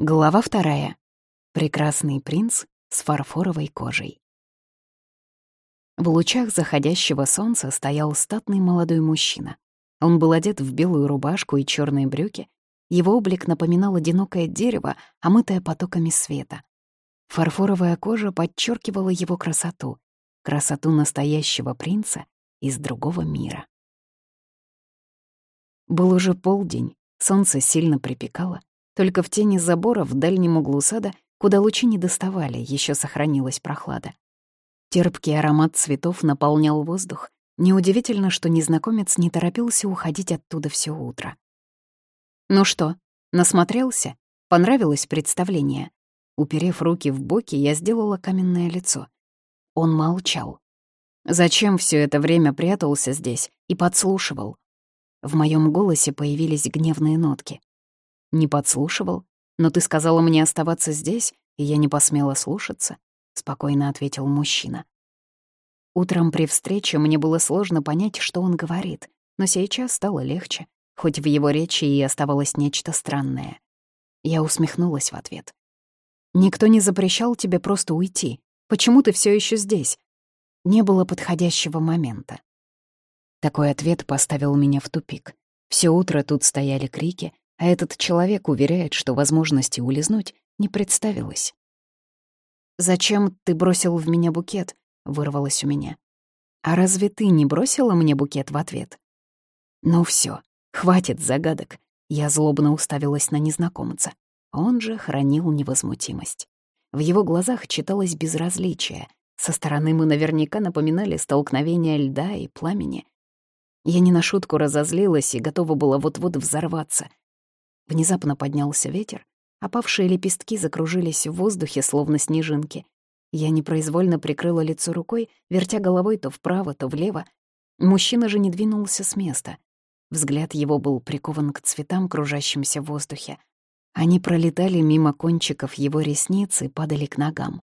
Глава вторая. Прекрасный принц с фарфоровой кожей. В лучах заходящего солнца стоял статный молодой мужчина. Он был одет в белую рубашку и черные брюки. Его облик напоминал одинокое дерево, омытое потоками света. Фарфоровая кожа подчеркивала его красоту, красоту настоящего принца из другого мира. Был уже полдень, солнце сильно припекало, только в тени забора в дальнем углу сада, куда лучи не доставали, еще сохранилась прохлада. Терпкий аромат цветов наполнял воздух. Неудивительно, что незнакомец не торопился уходить оттуда все утро. «Ну что, насмотрелся? Понравилось представление?» Уперев руки в боки, я сделала каменное лицо. Он молчал. Зачем все это время прятался здесь и подслушивал? В моем голосе появились гневные нотки. Не подслушивал, но ты сказала мне оставаться здесь, и я не посмела слушаться, спокойно ответил мужчина. Утром при встрече мне было сложно понять, что он говорит, но сейчас стало легче, хоть в его речи и оставалось нечто странное. Я усмехнулась в ответ. «Никто не запрещал тебе просто уйти. Почему ты все еще здесь?» Не было подходящего момента. Такой ответ поставил меня в тупик. Все утро тут стояли крики, а этот человек уверяет, что возможности улизнуть не представилось. «Зачем ты бросил в меня букет?» — вырвалось у меня. «А разве ты не бросила мне букет в ответ?» «Ну все, хватит загадок». Я злобно уставилась на незнакомца. Он же хранил невозмутимость. В его глазах читалось безразличие. Со стороны мы наверняка напоминали столкновение льда и пламени. Я не на шутку разозлилась и готова была вот-вот взорваться — Внезапно поднялся ветер, опавшие лепестки закружились в воздухе, словно снежинки. Я непроизвольно прикрыла лицо рукой, вертя головой то вправо, то влево. Мужчина же не двинулся с места. Взгляд его был прикован к цветам, кружащимся в воздухе. Они пролетали мимо кончиков его ресниц и падали к ногам.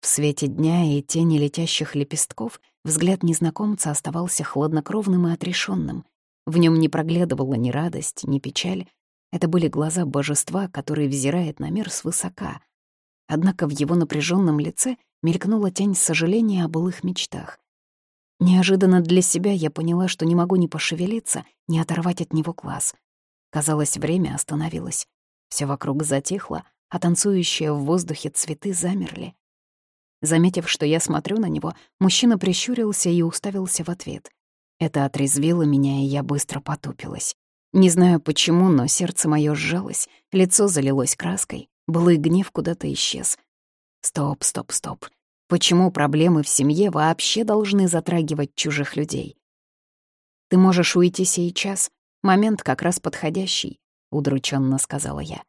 В свете дня и тени летящих лепестков взгляд незнакомца оставался хладнокровным и отрешенным. В нем не проглядывала ни радость, ни печаль, это были глаза божества, который взирает на мир свысока. Однако в его напряженном лице мелькнула тень сожаления о былых мечтах. Неожиданно для себя я поняла, что не могу ни пошевелиться, ни оторвать от него глаз. Казалось, время остановилось. Все вокруг затихло, а танцующие в воздухе цветы замерли. Заметив, что я смотрю на него, мужчина прищурился и уставился в ответ. Это отрезвило меня, и я быстро потупилась. Не знаю почему, но сердце мое сжалось, лицо залилось краской, былый гнев куда-то исчез. Стоп, стоп, стоп. Почему проблемы в семье вообще должны затрагивать чужих людей? Ты можешь уйти сейчас, момент как раз подходящий, удрученно сказала я.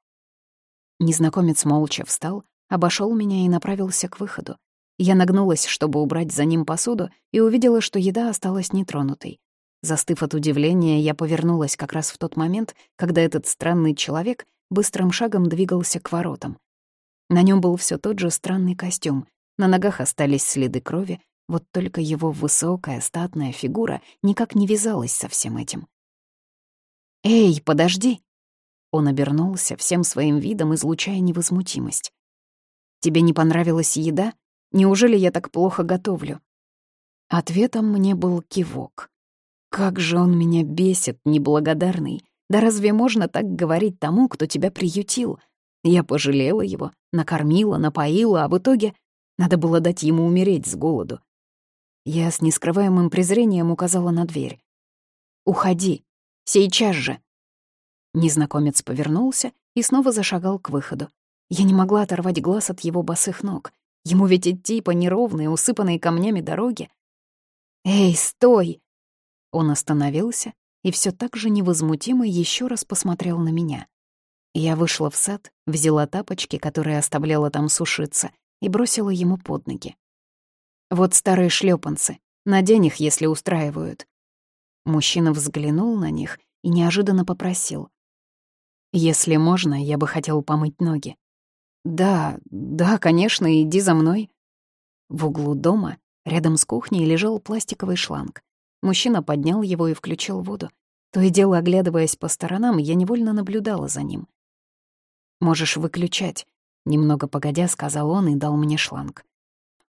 Незнакомец молча встал, обошел меня и направился к выходу. Я нагнулась, чтобы убрать за ним посуду, и увидела, что еда осталась нетронутой. Застыв от удивления, я повернулась как раз в тот момент, когда этот странный человек быстрым шагом двигался к воротам. На нем был все тот же странный костюм, на ногах остались следы крови, вот только его высокая, статная фигура никак не вязалась со всем этим. «Эй, подожди!» Он обернулся, всем своим видом излучая невозмутимость. «Тебе не понравилась еда? Неужели я так плохо готовлю?» Ответом мне был кивок. Как же он меня бесит, неблагодарный. Да разве можно так говорить тому, кто тебя приютил? Я пожалела его, накормила, напоила, а в итоге надо было дать ему умереть с голоду. Я с нескрываемым презрением указала на дверь. «Уходи! Сейчас же!» Незнакомец повернулся и снова зашагал к выходу. Я не могла оторвать глаз от его босых ног. Ему ведь идти по неровной, усыпанной камнями дороге. «Эй, стой!» Он остановился и все так же невозмутимо еще раз посмотрел на меня. Я вышла в сад, взяла тапочки, которые оставляла там сушиться, и бросила ему под ноги. «Вот старые шлепанцы. Надень их, если устраивают». Мужчина взглянул на них и неожиданно попросил. «Если можно, я бы хотел помыть ноги». «Да, да, конечно, иди за мной». В углу дома, рядом с кухней, лежал пластиковый шланг. Мужчина поднял его и включил воду. То и дело, оглядываясь по сторонам, я невольно наблюдала за ним. Можешь выключать», — немного погодя сказал он и дал мне шланг.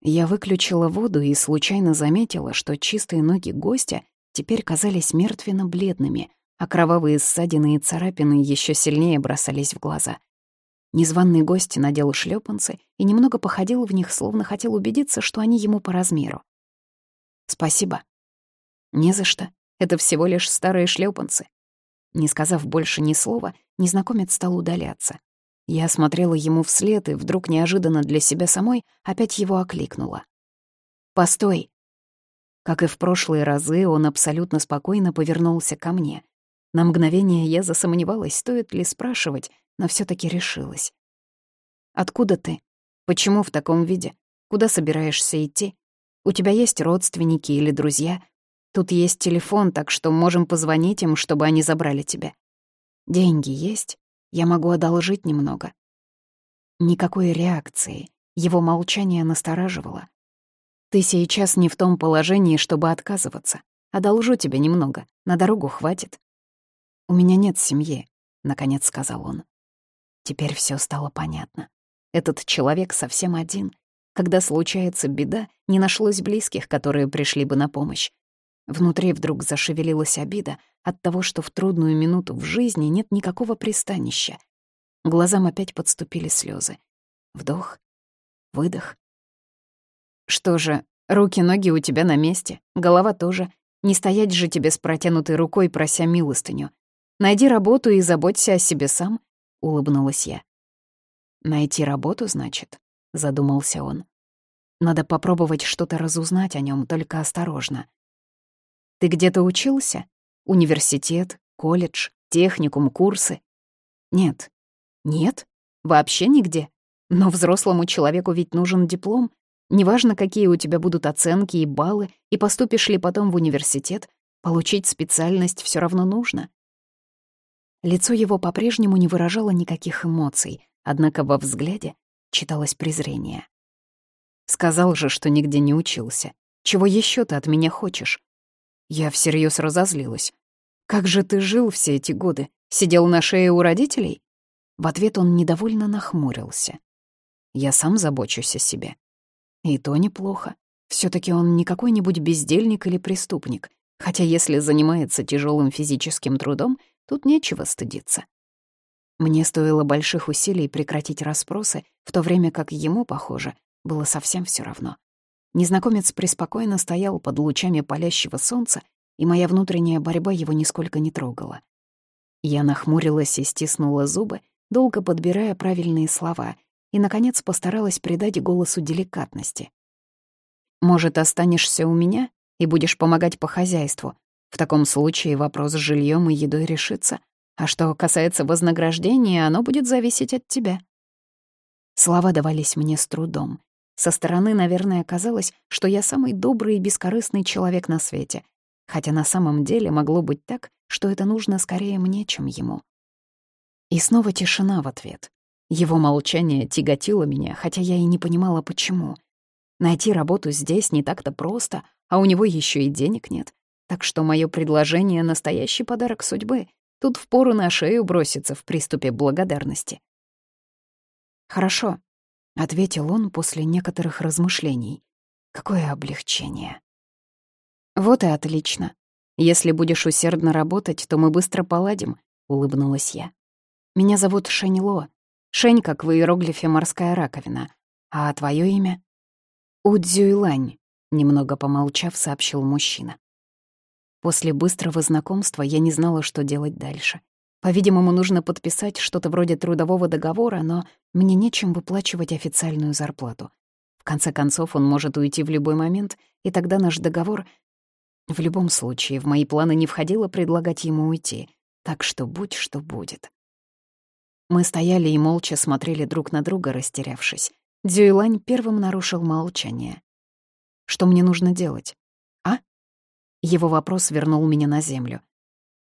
Я выключила воду и случайно заметила, что чистые ноги гостя теперь казались мертвенно-бледными, а кровавые ссадины и царапины еще сильнее бросались в глаза. Незваный гость надел шлепанцы и немного походил в них, словно хотел убедиться, что они ему по размеру. «Спасибо». «Не за что. Это всего лишь старые шлепанцы. Не сказав больше ни слова, незнакомец стал удаляться. Я смотрела ему вслед и вдруг неожиданно для себя самой опять его окликнула. «Постой!» Как и в прошлые разы, он абсолютно спокойно повернулся ко мне. На мгновение я засомневалась, стоит ли спрашивать, но все таки решилась. «Откуда ты? Почему в таком виде? Куда собираешься идти? У тебя есть родственники или друзья? Тут есть телефон, так что можем позвонить им, чтобы они забрали тебя. Деньги есть?» Я могу одолжить немного. Никакой реакции. Его молчание настораживало. Ты сейчас не в том положении, чтобы отказываться. Одолжу тебе немного. На дорогу хватит. У меня нет семьи, наконец сказал он. Теперь все стало понятно. Этот человек совсем один. Когда случается беда, не нашлось близких, которые пришли бы на помощь. Внутри вдруг зашевелилась обида от того, что в трудную минуту в жизни нет никакого пристанища. Глазам опять подступили слезы. Вдох, выдох. Что же, руки-ноги у тебя на месте, голова тоже. Не стоять же тебе с протянутой рукой, прося милостыню. Найди работу и заботься о себе сам, — улыбнулась я. «Найти работу, значит?» — задумался он. «Надо попробовать что-то разузнать о нем, только осторожно. Ты где-то учился? Университет, колледж, техникум, курсы? Нет. Нет? Вообще нигде? Но взрослому человеку ведь нужен диплом. Неважно, какие у тебя будут оценки и баллы, и поступишь ли потом в университет, получить специальность все равно нужно. Лицо его по-прежнему не выражало никаких эмоций, однако во взгляде читалось презрение. Сказал же, что нигде не учился. Чего еще ты от меня хочешь? Я всерьез разозлилась. «Как же ты жил все эти годы? Сидел на шее у родителей?» В ответ он недовольно нахмурился. «Я сам забочусь о себе». И то неплохо. все таки он не какой-нибудь бездельник или преступник, хотя если занимается тяжелым физическим трудом, тут нечего стыдиться. Мне стоило больших усилий прекратить расспросы, в то время как ему, похоже, было совсем все равно. Незнакомец преспокойно стоял под лучами палящего солнца, и моя внутренняя борьба его нисколько не трогала. Я нахмурилась и стиснула зубы, долго подбирая правильные слова, и, наконец, постаралась придать голосу деликатности. «Может, останешься у меня и будешь помогать по хозяйству? В таком случае вопрос с жильем и едой решится, а что касается вознаграждения, оно будет зависеть от тебя». Слова давались мне с трудом, со стороны, наверное, казалось, что я самый добрый и бескорыстный человек на свете, хотя на самом деле могло быть так, что это нужно скорее мне, чем ему. И снова тишина в ответ. Его молчание тяготило меня, хотя я и не понимала, почему. Найти работу здесь не так-то просто, а у него еще и денег нет. Так что мое предложение — настоящий подарок судьбы. Тут впору на шею броситься в приступе благодарности. «Хорошо», — ответил он после некоторых размышлений. «Какое облегчение!» «Вот и отлично. Если будешь усердно работать, то мы быстро поладим», — улыбнулась я. «Меня зовут Шэнь Шень, как в иероглифе «морская раковина». А твое имя?» «Удзюйлань», — немного помолчав, сообщил мужчина. После быстрого знакомства я не знала, что делать дальше. По-видимому, нужно подписать что-то вроде трудового договора, но мне нечем выплачивать официальную зарплату. В конце концов, он может уйти в любой момент, и тогда наш договор... В любом случае, в мои планы не входило предлагать ему уйти, так что будь что будет. Мы стояли и молча смотрели друг на друга, растерявшись. Дзюйлань первым нарушил молчание. «Что мне нужно делать?» «А?» Его вопрос вернул меня на землю.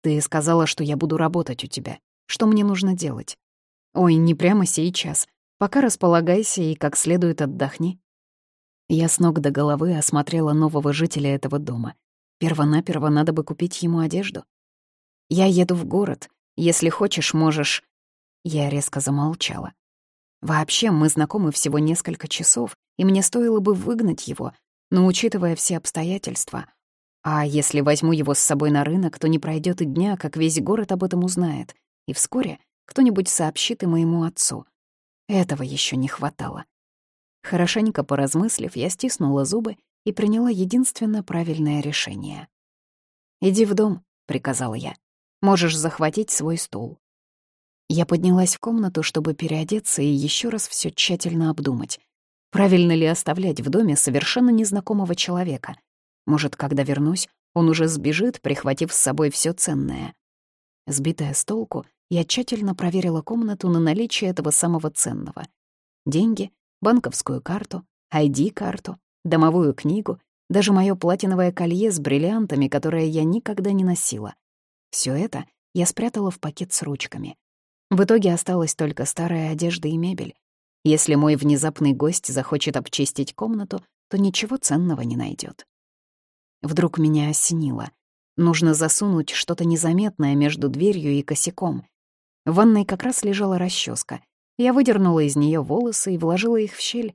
Ты сказала, что я буду работать у тебя. Что мне нужно делать? Ой, не прямо сейчас. Пока располагайся и как следует отдохни. Я с ног до головы осмотрела нового жителя этого дома. Первонаперво надо бы купить ему одежду. Я еду в город. Если хочешь, можешь... Я резко замолчала. Вообще, мы знакомы всего несколько часов, и мне стоило бы выгнать его, но учитывая все обстоятельства. А если возьму его с собой на рынок, то не пройдет и дня, как весь город об этом узнает, и вскоре кто-нибудь сообщит и моему отцу. Этого еще не хватало. Хорошенько поразмыслив, я стиснула зубы и приняла единственно правильное решение. «Иди в дом», — приказала я. «Можешь захватить свой стул». Я поднялась в комнату, чтобы переодеться и еще раз все тщательно обдумать. Правильно ли оставлять в доме совершенно незнакомого человека? Может, когда вернусь, он уже сбежит, прихватив с собой все ценное. Сбитая с толку, я тщательно проверила комнату на наличие этого самого ценного. Деньги, банковскую карту, ID-карту, домовую книгу, даже мое платиновое колье с бриллиантами, которое я никогда не носила. Все это я спрятала в пакет с ручками. В итоге осталась только старая одежда и мебель. Если мой внезапный гость захочет обчистить комнату, то ничего ценного не найдет. Вдруг меня осенило. Нужно засунуть что-то незаметное между дверью и косяком. В ванной как раз лежала расческа. Я выдернула из нее волосы и вложила их в щель.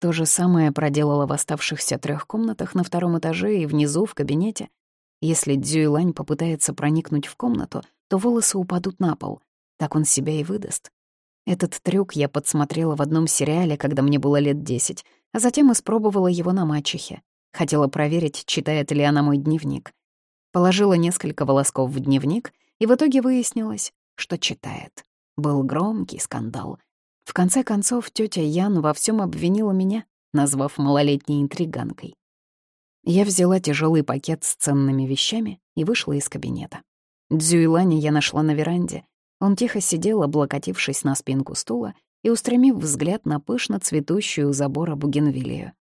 То же самое проделала в оставшихся трех комнатах на втором этаже и внизу в кабинете. Если Дзюйлань попытается проникнуть в комнату, то волосы упадут на пол. Так он себя и выдаст. Этот трюк я подсмотрела в одном сериале, когда мне было лет десять, а затем испробовала его на мачехе. Хотела проверить, читает ли она мой дневник. Положила несколько волосков в дневник, и в итоге выяснилось, что читает. Был громкий скандал. В конце концов, тетя Ян во всем обвинила меня, назвав малолетней интриганкой. Я взяла тяжелый пакет с ценными вещами и вышла из кабинета. Дзюйлани я нашла на веранде, он тихо сидел, облокотившись на спинку стула и устремив взгляд на пышно цветущую у забора бугенвилию.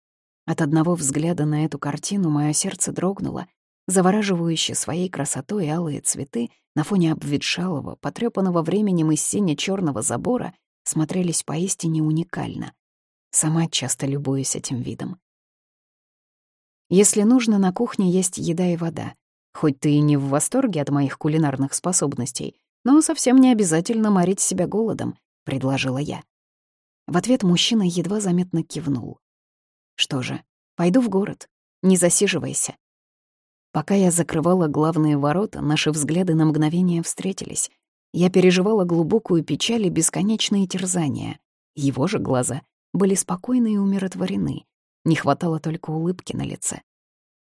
От одного взгляда на эту картину мое сердце дрогнуло, завораживающе своей красотой алые цветы на фоне обветшалого, потрёпанного временем из синя черного забора смотрелись поистине уникально. Сама часто любуюсь этим видом. Если нужно, на кухне есть еда и вода. Хоть ты и не в восторге от моих кулинарных способностей, «Но совсем не обязательно морить себя голодом», — предложила я. В ответ мужчина едва заметно кивнул. «Что же, пойду в город. Не засиживайся». Пока я закрывала главные ворота, наши взгляды на мгновение встретились. Я переживала глубокую печаль и бесконечные терзания. Его же глаза были спокойны и умиротворены. Не хватало только улыбки на лице.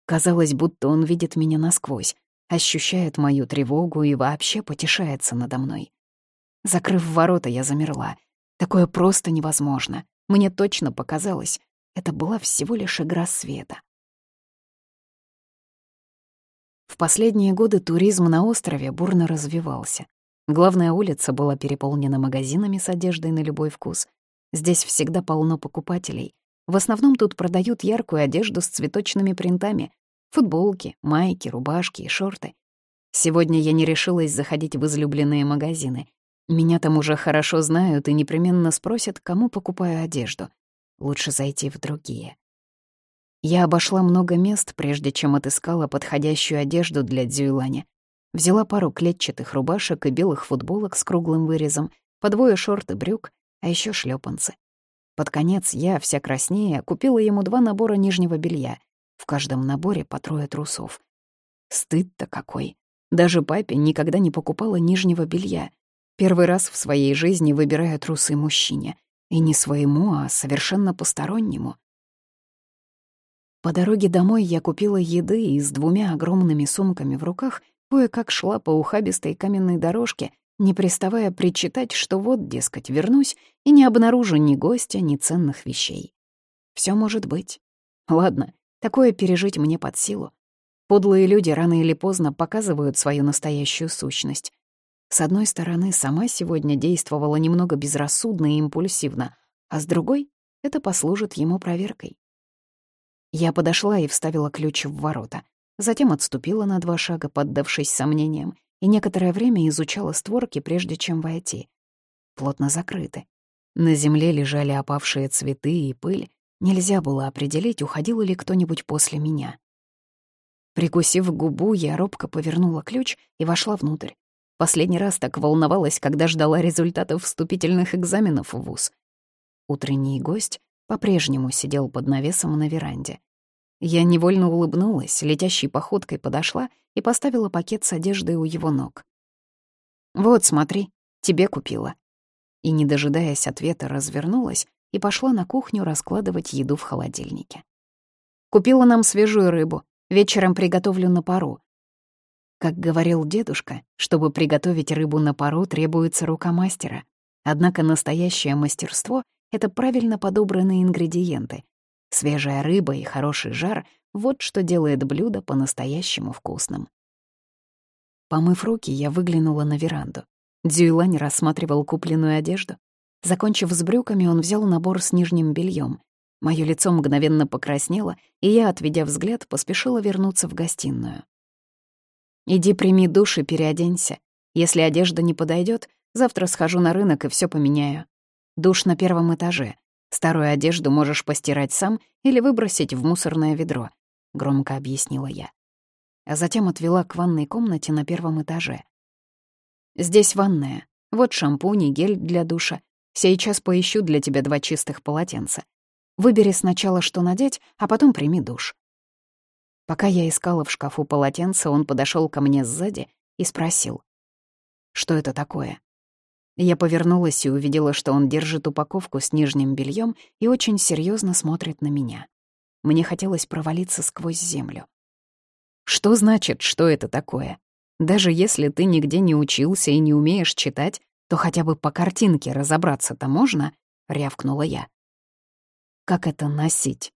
Казалось, будто он видит меня насквозь, ощущает мою тревогу и вообще потешается надо мной. Закрыв ворота, я замерла. Такое просто невозможно. Мне точно показалось, это была всего лишь игра света. В последние годы туризм на острове бурно развивался. Главная улица была переполнена магазинами с одеждой на любой вкус. Здесь всегда полно покупателей. В основном тут продают яркую одежду с цветочными принтами, Футболки, майки, рубашки и шорты. Сегодня я не решилась заходить в излюбленные магазины. Меня там уже хорошо знают и непременно спросят, кому покупаю одежду. Лучше зайти в другие. Я обошла много мест, прежде чем отыскала подходящую одежду для Дзюйлани. Взяла пару клетчатых рубашек и белых футболок с круглым вырезом, по двое шорт и брюк, а еще шлепанцы. Под конец я, вся краснее, купила ему два набора нижнего белья — в каждом наборе по трое трусов. Стыд-то какой. Даже папе никогда не покупала нижнего белья. Первый раз в своей жизни выбирая трусы мужчине. И не своему, а совершенно постороннему. По дороге домой я купила еды и с двумя огромными сумками в руках кое-как шла по ухабистой каменной дорожке, не приставая причитать, что вот, дескать, вернусь и не обнаружу ни гостя, ни ценных вещей. Все может быть. Ладно, Такое пережить мне под силу. Подлые люди рано или поздно показывают свою настоящую сущность. С одной стороны, сама сегодня действовала немного безрассудно и импульсивно, а с другой — это послужит ему проверкой. Я подошла и вставила ключ в ворота, затем отступила на два шага, поддавшись сомнениям, и некоторое время изучала створки, прежде чем войти. Плотно закрыты. На земле лежали опавшие цветы и пыль, Нельзя было определить, уходил ли кто-нибудь после меня. Прикусив губу, я робко повернула ключ и вошла внутрь. Последний раз так волновалась, когда ждала результатов вступительных экзаменов в ВУЗ. Утренний гость по-прежнему сидел под навесом на веранде. Я невольно улыбнулась, летящей походкой подошла и поставила пакет с одеждой у его ног. «Вот, смотри, тебе купила». И, не дожидаясь ответа, развернулась и пошла на кухню раскладывать еду в холодильнике. Купила нам свежую рыбу, вечером приготовлю на пару. Как говорил дедушка, чтобы приготовить рыбу на пару, требуется рука мастера. Однако настоящее мастерство — это правильно подобранные ингредиенты. Свежая рыба и хороший жар — вот что делает блюдо по-настоящему вкусным. Помыв руки, я выглянула на веранду. Дзюйлань рассматривал купленную одежду. Закончив с брюками, он взял набор с нижним бельем. Моё лицо мгновенно покраснело, и я, отведя взгляд, поспешила вернуться в гостиную. «Иди прими душ и переоденься. Если одежда не подойдет, завтра схожу на рынок и все поменяю. Душ на первом этаже. Старую одежду можешь постирать сам или выбросить в мусорное ведро», — громко объяснила я. А затем отвела к ванной комнате на первом этаже. «Здесь ванная. Вот шампунь и гель для душа. Сейчас поищу для тебя два чистых полотенца. Выбери сначала, что надеть, а потом прими душ». Пока я искала в шкафу полотенце, он подошел ко мне сзади и спросил. «Что это такое?» Я повернулась и увидела, что он держит упаковку с нижним бельем и очень серьезно смотрит на меня. Мне хотелось провалиться сквозь землю. Что значит, что это такое? Даже если ты нигде не учился и не умеешь читать, то хотя бы по картинке разобраться-то можно, рявкнула я. Как это носить?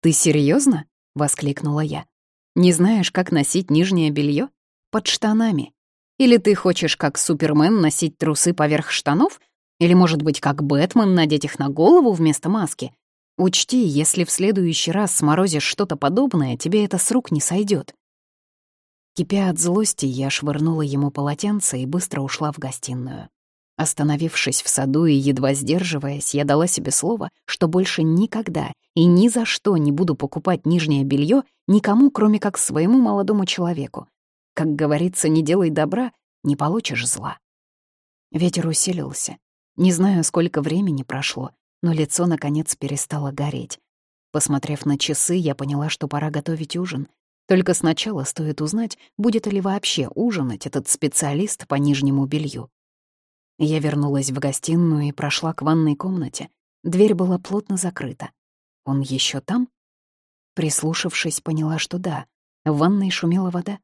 Ты серьезно? Воскликнула я. Не знаешь, как носить нижнее белье? Под штанами. Или ты хочешь, как Супермен, носить трусы поверх штанов? Или, может быть, как Бэтмен, надеть их на голову вместо маски? Учти, если в следующий раз сморозишь что-то подобное, тебе это с рук не сойдет. Кипя от злости, я швырнула ему полотенце и быстро ушла в гостиную. Остановившись в саду и едва сдерживаясь, я дала себе слово, что больше никогда и ни за что не буду покупать нижнее белье никому, кроме как своему молодому человеку. Как говорится, не делай добра, не получишь зла. Ветер усилился. Не знаю, сколько времени прошло, но лицо, наконец, перестало гореть. Посмотрев на часы, я поняла, что пора готовить ужин. Только сначала стоит узнать, будет ли вообще ужинать этот специалист по нижнему белью. Я вернулась в гостиную и прошла к ванной комнате. Дверь была плотно закрыта. Он еще там? Прислушавшись, поняла, что да. В ванной шумела вода.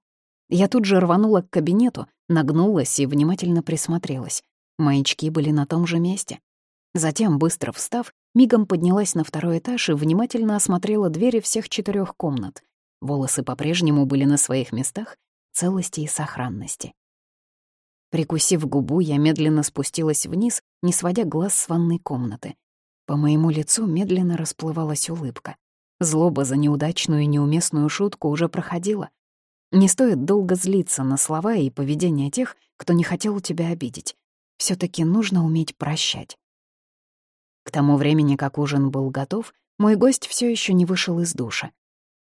Я тут же рванула к кабинету, нагнулась и внимательно присмотрелась. Маячки были на том же месте. Затем, быстро встав, мигом поднялась на второй этаж и внимательно осмотрела двери всех четырех комнат. Волосы по-прежнему были на своих местах, целости и сохранности. Прикусив губу, я медленно спустилась вниз, не сводя глаз с ванной комнаты. По моему лицу медленно расплывалась улыбка. Злоба за неудачную и неуместную шутку уже проходила. Не стоит долго злиться на слова и поведение тех, кто не хотел тебя обидеть. все таки нужно уметь прощать. К тому времени, как ужин был готов, мой гость все еще не вышел из душа.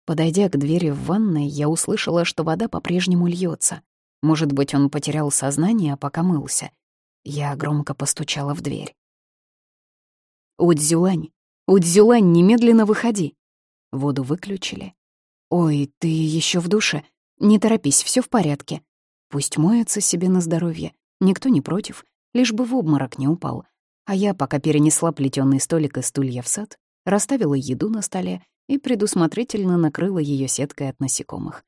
Подойдя к двери в ванной, я услышала, что вода по-прежнему льется. Может быть, он потерял сознание, пока мылся. Я громко постучала в дверь. «Удзюлань! Удзюлань, немедленно выходи!» Воду выключили. «Ой, ты еще в душе? Не торопись, все в порядке. Пусть моется себе на здоровье. Никто не против, лишь бы в обморок не упал. А я, пока перенесла плетёный столик и стулья в сад, расставила еду на столе и предусмотрительно накрыла ее сеткой от насекомых.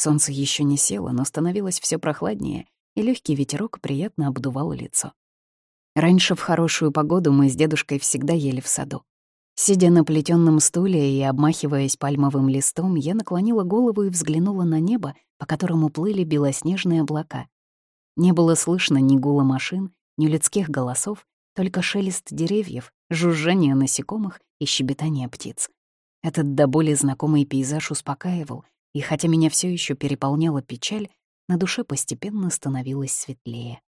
Солнце еще не село, но становилось все прохладнее, и легкий ветерок приятно обдувал лицо. Раньше в хорошую погоду мы с дедушкой всегда ели в саду. Сидя на плетённом стуле и обмахиваясь пальмовым листом, я наклонила голову и взглянула на небо, по которому плыли белоснежные облака. Не было слышно ни гула машин, ни людских голосов, только шелест деревьев, жужжание насекомых и щебетание птиц. Этот до боли знакомый пейзаж успокаивал, и хотя меня все еще переполняла печаль, на душе постепенно становилось светлее.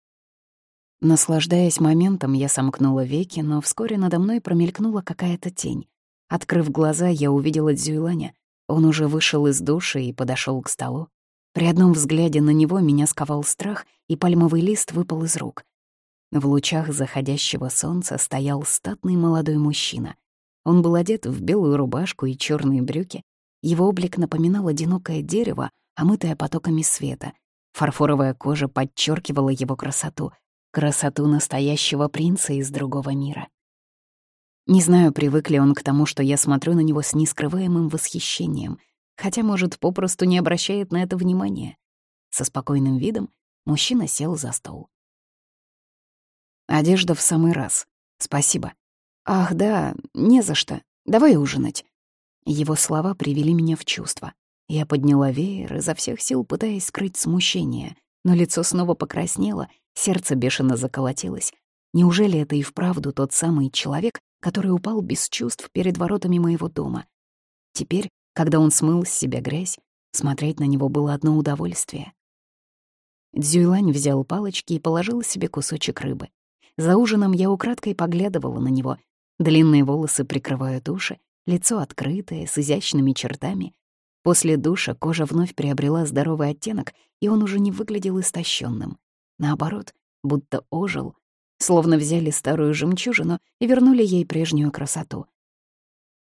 Наслаждаясь моментом, я сомкнула веки, но вскоре надо мной промелькнула какая-то тень. Открыв глаза, я увидела Дзюйланя. Он уже вышел из души и подошел к столу. При одном взгляде на него меня сковал страх, и пальмовый лист выпал из рук. В лучах заходящего солнца стоял статный молодой мужчина. Он был одет в белую рубашку и черные брюки. Его облик напоминал одинокое дерево, омытое потоками света. Фарфоровая кожа подчеркивала его красоту, красоту настоящего принца из другого мира. Не знаю, привык ли он к тому, что я смотрю на него с нескрываемым восхищением, хотя, может, попросту не обращает на это внимания. Со спокойным видом мужчина сел за стол. Одежда в самый раз. Спасибо. Ах, да, не за что. Давай ужинать. Его слова привели меня в чувство. Я подняла веер, изо всех сил пытаясь скрыть смущение, но лицо снова покраснело, сердце бешено заколотилось. Неужели это и вправду тот самый человек, который упал без чувств перед воротами моего дома? Теперь, когда он смыл с себя грязь, смотреть на него было одно удовольствие. Дзюйлань взял палочки и положил себе кусочек рыбы. За ужином я украдкой поглядывала на него. Длинные волосы прикрывают уши, лицо открытое, с изящными чертами. После душа кожа вновь приобрела здоровый оттенок, и он уже не выглядел истощенным. Наоборот, будто ожил, словно взяли старую жемчужину и вернули ей прежнюю красоту.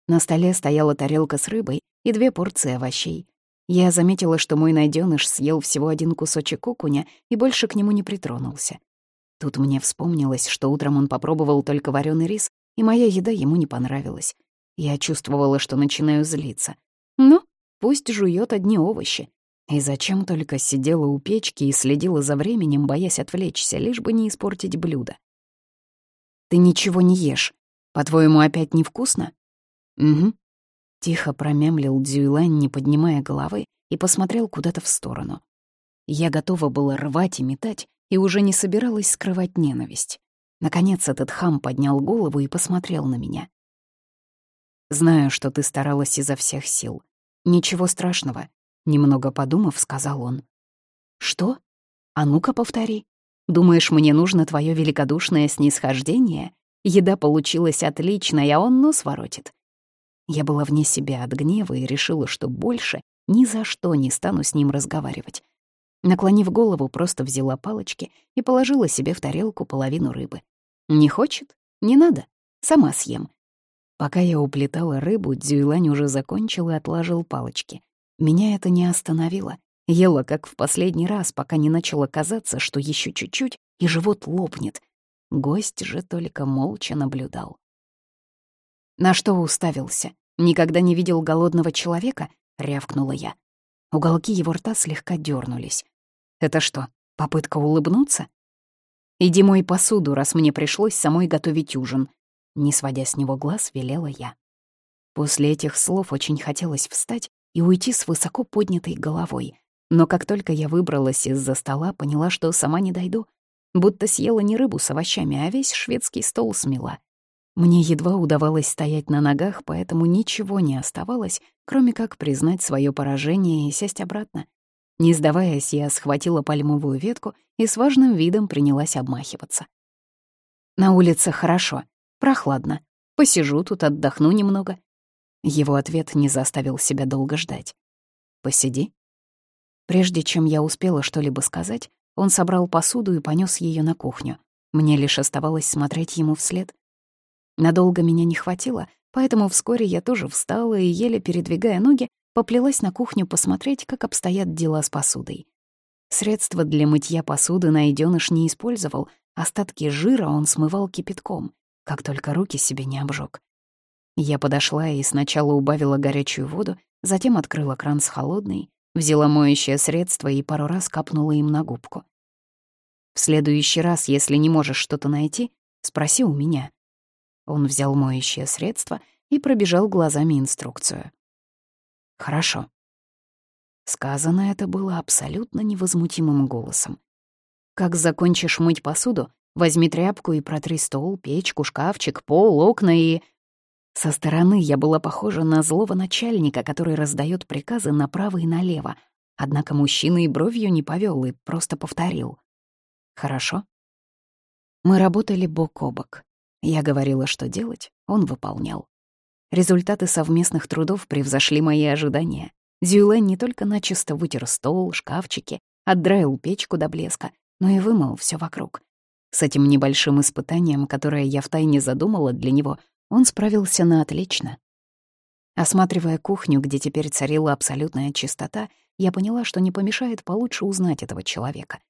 На столе стояла тарелка с рыбой и две порции овощей. Я заметила, что мой найденыш съел всего один кусочек окуня и больше к нему не притронулся. Тут мне вспомнилось, что утром он попробовал только вареный рис, и моя еда ему не понравилась. Я чувствовала, что начинаю злиться. Ну, пусть жует одни овощи. И зачем только сидела у печки и следила за временем, боясь отвлечься, лишь бы не испортить блюдо. «Ты ничего не ешь. По-твоему, опять невкусно?» «Угу». Тихо промямлил Дзюйлань, не поднимая головы, и посмотрел куда-то в сторону. Я готова была рвать и метать, и уже не собиралась скрывать ненависть. Наконец этот хам поднял голову и посмотрел на меня. «Знаю, что ты старалась изо всех сил. Ничего страшного», — немного подумав, сказал он. «Что? А ну-ка повтори. Думаешь, мне нужно твое великодушное снисхождение? Еда получилась отличная, а он нос воротит». Я была вне себя от гнева и решила, что больше ни за что не стану с ним разговаривать. Наклонив голову, просто взяла палочки и положила себе в тарелку половину рыбы. Не хочет? Не надо. Сама съем. Пока я уплетала рыбу, Дзюйлань уже закончил и отложил палочки. Меня это не остановило. Ела, как в последний раз, пока не начало казаться, что еще чуть-чуть, и живот лопнет. Гость же только молча наблюдал. «На что уставился? Никогда не видел голодного человека?» — рявкнула я. Уголки его рта слегка дернулись. «Это что, попытка улыбнуться?» «Иди мой посуду, раз мне пришлось самой готовить ужин», не сводя с него глаз, велела я. После этих слов очень хотелось встать и уйти с высоко поднятой головой. Но как только я выбралась из-за стола, поняла, что сама не дойду. Будто съела не рыбу с овощами, а весь шведский стол смела. Мне едва удавалось стоять на ногах, поэтому ничего не оставалось, кроме как признать свое поражение и сесть обратно. Не сдаваясь, я схватила пальмовую ветку и с важным видом принялась обмахиваться. «На улице хорошо, прохладно. Посижу тут, отдохну немного». Его ответ не заставил себя долго ждать. «Посиди». Прежде чем я успела что-либо сказать, он собрал посуду и понёс её на кухню. Мне лишь оставалось смотреть ему вслед. Надолго меня не хватило, поэтому вскоре я тоже встала и, еле передвигая ноги, поплелась на кухню посмотреть, как обстоят дела с посудой. Средства для мытья посуды найденыш не использовал, остатки жира он смывал кипятком, как только руки себе не обжег. Я подошла и сначала убавила горячую воду, затем открыла кран с холодной, взяла моющее средство и пару раз капнула им на губку. «В следующий раз, если не можешь что-то найти, спроси у меня», он взял моющее средство и пробежал глазами инструкцию. «Хорошо». Сказано это было абсолютно невозмутимым голосом. «Как закончишь мыть посуду, возьми тряпку и протри стол, печку, шкафчик, пол, окна и...» Со стороны я была похожа на злого начальника, который раздает приказы направо и налево, однако мужчина и бровью не повел и просто повторил. «Хорошо». Мы работали бок о бок. Я говорила, что делать, он выполнял. Результаты совместных трудов превзошли мои ожидания. Зюлен не только начисто вытер стол, шкафчики, отдраил печку до блеска, но и вымыл все вокруг. С этим небольшим испытанием, которое я втайне задумала для него, он справился на отлично. Осматривая кухню, где теперь царила абсолютная чистота, я поняла, что не помешает получше узнать этого человека.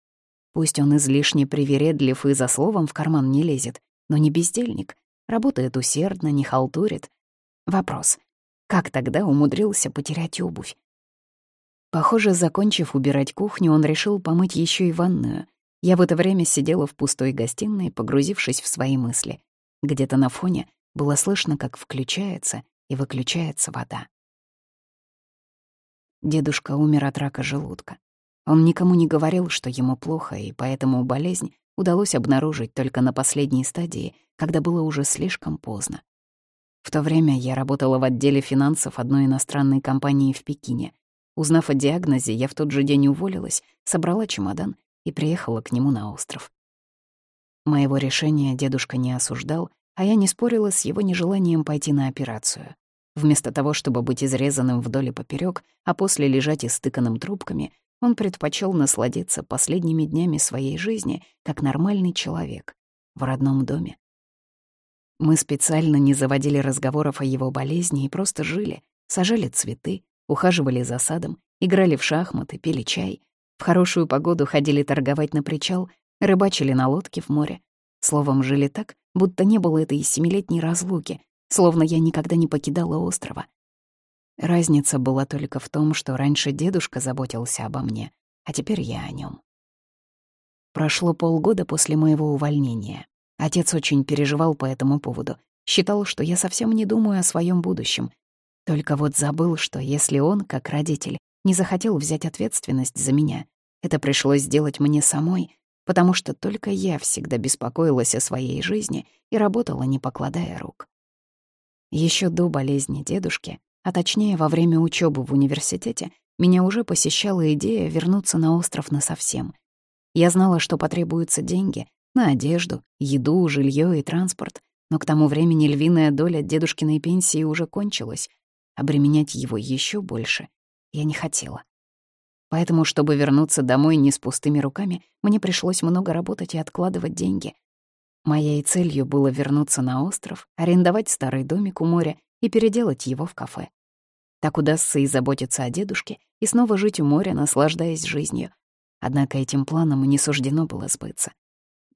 Пусть он излишне привередлив и за словом в карман не лезет, но не бездельник, работает усердно, не халтурит. Вопрос. Как тогда умудрился потерять обувь? Похоже, закончив убирать кухню, он решил помыть еще и ванную. Я в это время сидела в пустой гостиной, погрузившись в свои мысли. Где-то на фоне было слышно, как включается и выключается вода. Дедушка умер от рака желудка. Он никому не говорил, что ему плохо, и поэтому болезнь удалось обнаружить только на последней стадии, когда было уже слишком поздно. В то время я работала в отделе финансов одной иностранной компании в Пекине. Узнав о диагнозе, я в тот же день уволилась, собрала чемодан и приехала к нему на остров. Моего решения дедушка не осуждал, а я не спорила с его нежеланием пойти на операцию. Вместо того, чтобы быть изрезанным вдоль и поперёк, а после лежать истыканным трубками, он предпочел насладиться последними днями своей жизни как нормальный человек в родном доме. Мы специально не заводили разговоров о его болезни и просто жили, сажали цветы, ухаживали за садом, играли в шахматы, пили чай. В хорошую погоду ходили торговать на причал, рыбачили на лодке в море. Словом, жили так, будто не было этой семилетней разлуки, словно я никогда не покидала острова. Разница была только в том, что раньше дедушка заботился обо мне, а теперь я о нем. Прошло полгода после моего увольнения. Отец очень переживал по этому поводу, считал, что я совсем не думаю о своем будущем. Только вот забыл, что если он, как родитель, не захотел взять ответственность за меня, это пришлось сделать мне самой, потому что только я всегда беспокоилась о своей жизни и работала, не покладая рук. Еще до болезни дедушки, а точнее во время учебы в университете, меня уже посещала идея вернуться на остров насовсем. Я знала, что потребуются деньги на одежду, еду, жилье и транспорт, но к тому времени львиная доля дедушкиной пенсии уже кончилась. Обременять его еще больше я не хотела. Поэтому, чтобы вернуться домой не с пустыми руками, мне пришлось много работать и откладывать деньги. Моей целью было вернуться на остров, арендовать старый домик у моря и переделать его в кафе. Так удастся и заботиться о дедушке, и снова жить у моря, наслаждаясь жизнью. Однако этим планам не суждено было сбыться.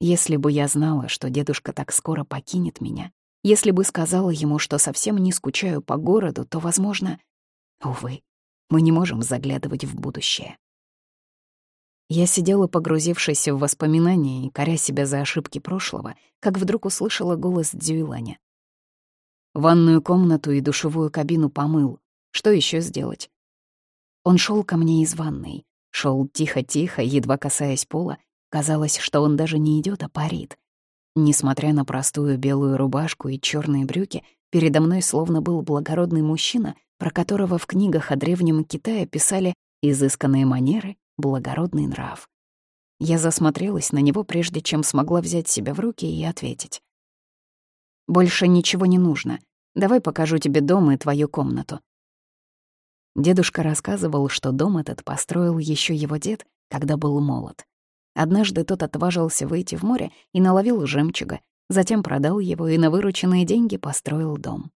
Если бы я знала, что дедушка так скоро покинет меня, если бы сказала ему, что совсем не скучаю по городу, то, возможно... Увы, мы не можем заглядывать в будущее. Я сидела, погрузившись в воспоминания и коря себя за ошибки прошлого, как вдруг услышала голос Дзюйланя. Ванную комнату и душевую кабину помыл. Что еще сделать? Он шел ко мне из ванной. шел тихо-тихо, едва касаясь пола. Казалось, что он даже не идет, а парит. Несмотря на простую белую рубашку и черные брюки, передо мной словно был благородный мужчина про которого в книгах о Древнем Китае писали изысканные манеры, благородный нрав. Я засмотрелась на него, прежде чем смогла взять себя в руки и ответить. «Больше ничего не нужно. Давай покажу тебе дом и твою комнату». Дедушка рассказывал, что дом этот построил еще его дед, когда был молод. Однажды тот отважился выйти в море и наловил жемчуга, затем продал его и на вырученные деньги построил дом.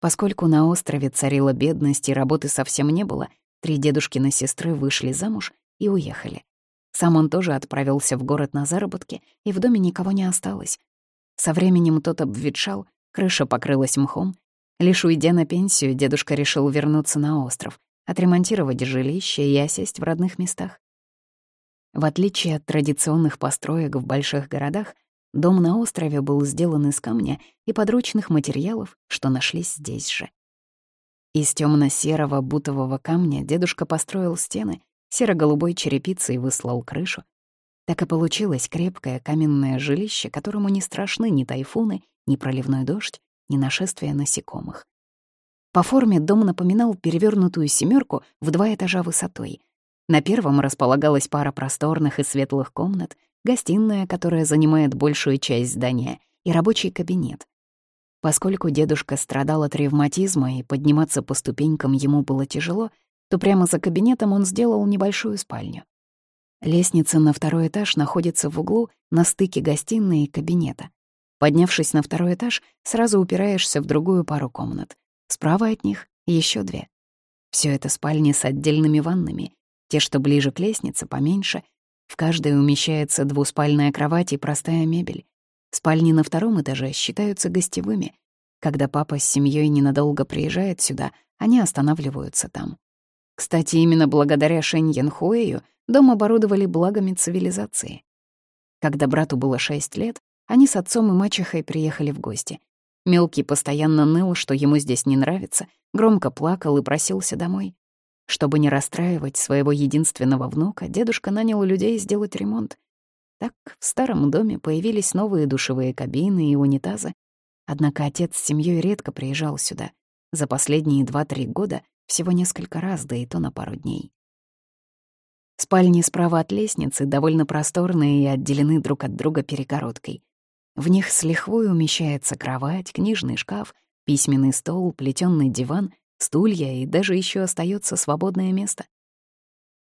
Поскольку на острове царила бедность и работы совсем не было, три дедушкины сестры вышли замуж и уехали. Сам он тоже отправился в город на заработки, и в доме никого не осталось. Со временем тот обветшал, крыша покрылась мхом. Лишь уйдя на пенсию, дедушка решил вернуться на остров, отремонтировать жилище и осесть в родных местах. В отличие от традиционных построек в больших городах, Дом на острове был сделан из камня и подручных материалов, что нашлись здесь же. Из темно серого бутового камня дедушка построил стены, серо-голубой черепицей выслал крышу. Так и получилось крепкое каменное жилище, которому не страшны ни тайфуны, ни проливной дождь, ни нашествие насекомых. По форме дом напоминал перевернутую семерку в два этажа высотой. На первом располагалась пара просторных и светлых комнат — гостиная, которая занимает большую часть здания, и рабочий кабинет. Поскольку дедушка страдал от ревматизма и подниматься по ступенькам ему было тяжело, то прямо за кабинетом он сделал небольшую спальню. Лестница на второй этаж находится в углу на стыке гостиной и кабинета. Поднявшись на второй этаж, сразу упираешься в другую пару комнат. Справа от них еще две. Все это спальни с отдельными ваннами. Те, что ближе к лестнице, поменьше. В каждой умещается двуспальная кровать и простая мебель. Спальни на втором этаже считаются гостевыми. Когда папа с семьей ненадолго приезжает сюда, они останавливаются там. Кстати, именно благодаря Шэнь Янхуэю дом оборудовали благами цивилизации. Когда брату было шесть лет, они с отцом и мачехой приехали в гости. Мелкий постоянно ныл, что ему здесь не нравится, громко плакал и просился домой. Чтобы не расстраивать своего единственного внука, дедушка нанял людей сделать ремонт. Так в старом доме появились новые душевые кабины и унитазы. Однако отец с семьей редко приезжал сюда. За последние два-три года всего несколько раз, да и то на пару дней. Спальни справа от лестницы довольно просторные и отделены друг от друга перегородкой. В них с лихвой умещается кровать, книжный шкаф, письменный стол, плетённый диван, стулья и даже еще остается свободное место.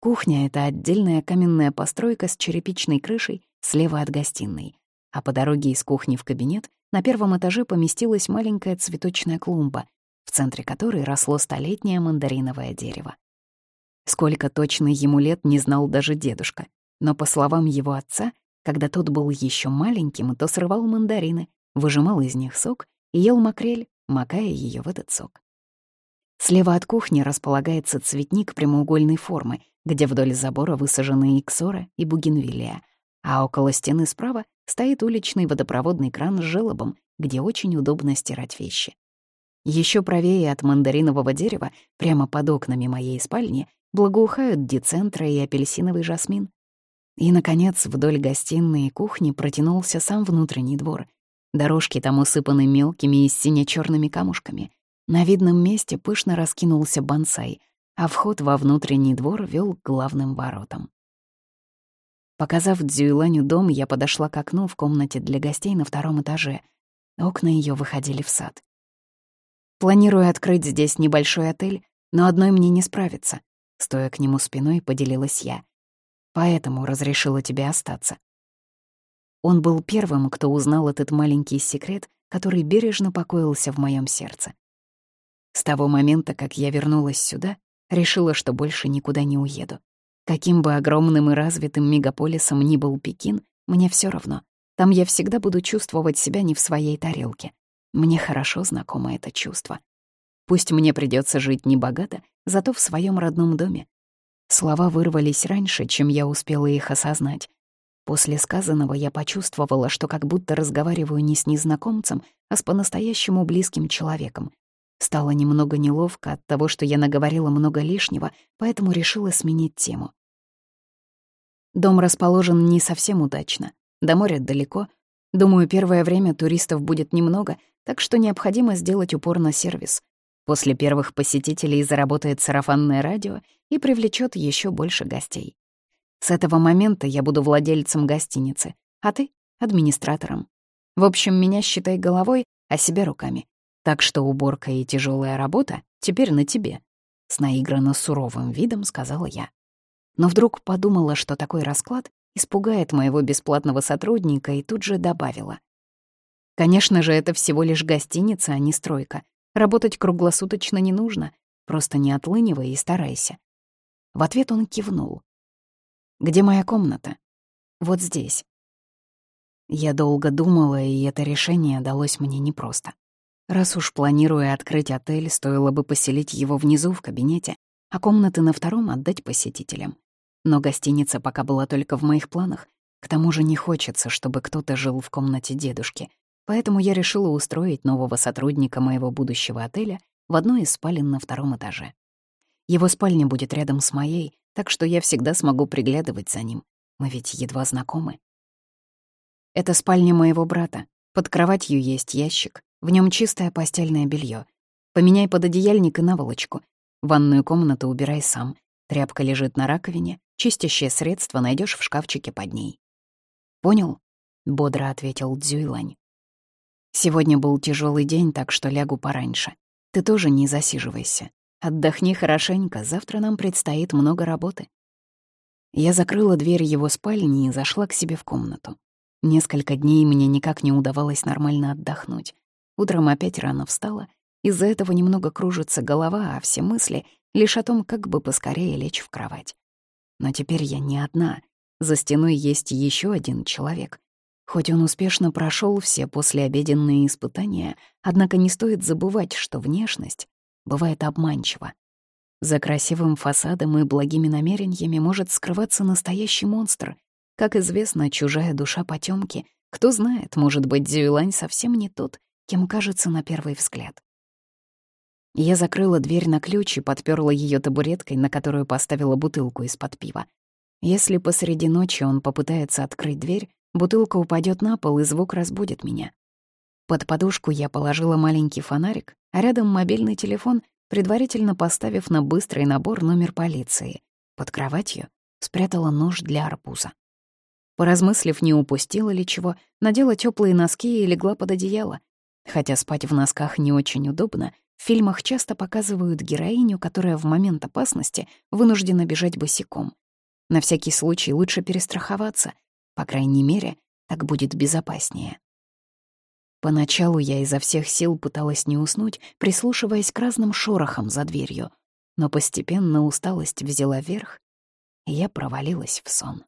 Кухня — это отдельная каменная постройка с черепичной крышей слева от гостиной, а по дороге из кухни в кабинет на первом этаже поместилась маленькая цветочная клумба, в центре которой росло столетнее мандариновое дерево. Сколько точно ему лет не знал даже дедушка, но, по словам его отца, когда тот был еще маленьким, то срывал мандарины, выжимал из них сок и ел макрель, макая ее в этот сок. Слева от кухни располагается цветник прямоугольной формы, где вдоль забора высажены иксора и бугенвиллия, а около стены справа стоит уличный водопроводный кран с желобом, где очень удобно стирать вещи. Еще правее от мандаринового дерева, прямо под окнами моей спальни, благоухают децентра и апельсиновый жасмин. И, наконец, вдоль гостиной и кухни протянулся сам внутренний двор. Дорожки там усыпаны мелкими и сине черными камушками. На видном месте пышно раскинулся бонсай, а вход во внутренний двор вел к главным воротам. Показав Дзюйланю дом, я подошла к окну в комнате для гостей на втором этаже. Окна ее выходили в сад. Планирую открыть здесь небольшой отель, но одной мне не справиться. Стоя к нему спиной, поделилась я поэтому разрешила тебе остаться. Он был первым, кто узнал этот маленький секрет, который бережно покоился в моем сердце. С того момента, как я вернулась сюда, решила, что больше никуда не уеду. Каким бы огромным и развитым мегаполисом ни был Пекин, мне все равно. Там я всегда буду чувствовать себя не в своей тарелке. Мне хорошо знакомо это чувство. Пусть мне придется жить небогато, зато в своем родном доме, Слова вырвались раньше, чем я успела их осознать. После сказанного я почувствовала, что как будто разговариваю не с незнакомцем, а с по-настоящему близким человеком. Стало немного неловко от того, что я наговорила много лишнего, поэтому решила сменить тему. Дом расположен не совсем удачно. До моря далеко. Думаю, первое время туристов будет немного, так что необходимо сделать упор на сервис. После первых посетителей заработает сарафанное радио и привлечет еще больше гостей. С этого момента я буду владельцем гостиницы, а ты — администратором. В общем, меня считай головой, а себя руками. Так что уборка и тяжелая работа теперь на тебе. С наигранно суровым видом сказала я. Но вдруг подумала, что такой расклад испугает моего бесплатного сотрудника и тут же добавила. Конечно же, это всего лишь гостиница, а не стройка. Работать круглосуточно не нужно, просто не отлынивай и старайся. В ответ он кивнул. «Где моя комната?» «Вот здесь». Я долго думала, и это решение далось мне непросто. Раз уж планируя открыть отель, стоило бы поселить его внизу в кабинете, а комнаты на втором отдать посетителям. Но гостиница пока была только в моих планах. К тому же не хочется, чтобы кто-то жил в комнате дедушки. Поэтому я решила устроить нового сотрудника моего будущего отеля в одной из спален на втором этаже. Его спальня будет рядом с моей, так что я всегда смогу приглядывать за ним. Мы ведь едва знакомы. Это спальня моего брата. Под кроватью есть ящик. В нем чистое постельное белье. Поменяй пододеяльник и наволочку. Ванную комнату убирай сам. Тряпка лежит на раковине. Чистящее средство найдешь в шкафчике под ней. «Понял?» — бодро ответил Дзюйлань. Сегодня был тяжелый день, так что лягу пораньше. Ты тоже не засиживайся. Отдохни хорошенько, завтра нам предстоит много работы». Я закрыла дверь его спальни и зашла к себе в комнату. Несколько дней мне никак не удавалось нормально отдохнуть. Утром опять рано встала. Из-за этого немного кружится голова, а все мысли лишь о том, как бы поскорее лечь в кровать. Но теперь я не одна. За стеной есть еще один человек. Хоть он успешно прошел все послеобеденные испытания, однако не стоит забывать, что внешность бывает обманчива. За красивым фасадом и благими намерениями может скрываться настоящий монстр. Как известно, чужая душа потемки. Кто знает, может быть, Зюйлань совсем не тот, кем кажется на первый взгляд. Я закрыла дверь на ключ и подперла ее табуреткой, на которую поставила бутылку из-под пива. Если посреди ночи он попытается открыть дверь, бутылка упадет на пол, и звук разбудит меня. Под подушку я положила маленький фонарик, а рядом мобильный телефон, предварительно поставив на быстрый набор номер полиции. Под кроватью спрятала нож для арбуза. Поразмыслив, не упустила ли чего, надела теплые носки и легла под одеяло. Хотя спать в носках не очень удобно, в фильмах часто показывают героиню, которая в момент опасности вынуждена бежать босиком. На всякий случай лучше перестраховаться. По крайней мере, так будет безопаснее. Поначалу я изо всех сил пыталась не уснуть, прислушиваясь к разным шорохам за дверью, но постепенно усталость взяла верх, и я провалилась в сон.